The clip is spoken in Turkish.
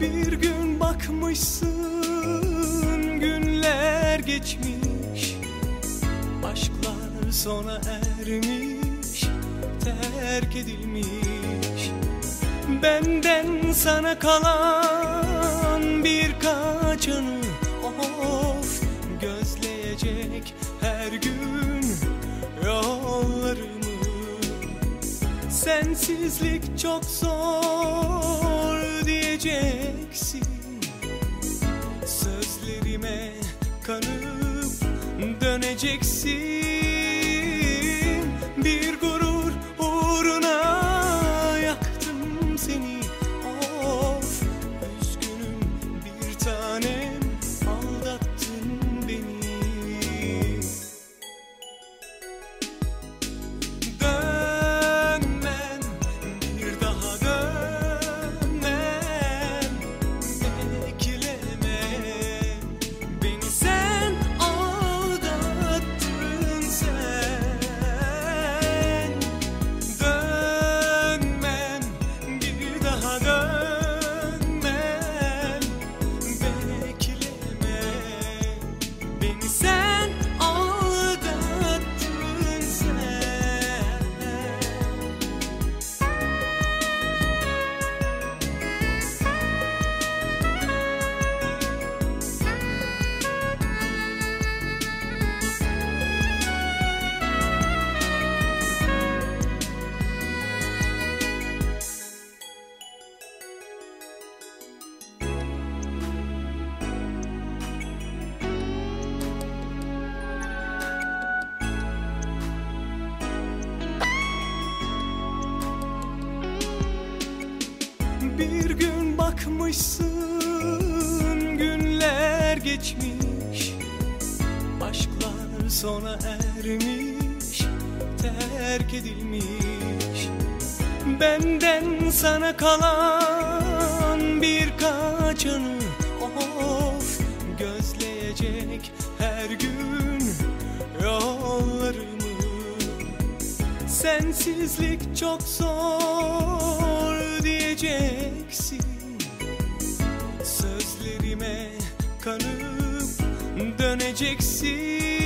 Bir gün bakmışsın günler geçmiş. Aşklar sona ermiş terk edilmiş. Benden sana kalan birkaç anı Of gözleyecek her gün yollarımı. Sensizlik çok zor diyeceksin Sözlerime kanıp döneceksin gün bakmışsın günler geçmiş Aşklar sona ermiş terk edilmiş. Benden sana kalan birkaç anı Of gözleyecek her gün yollarımı. Sensizlik çok zor diyeceksin kanıp döneceksin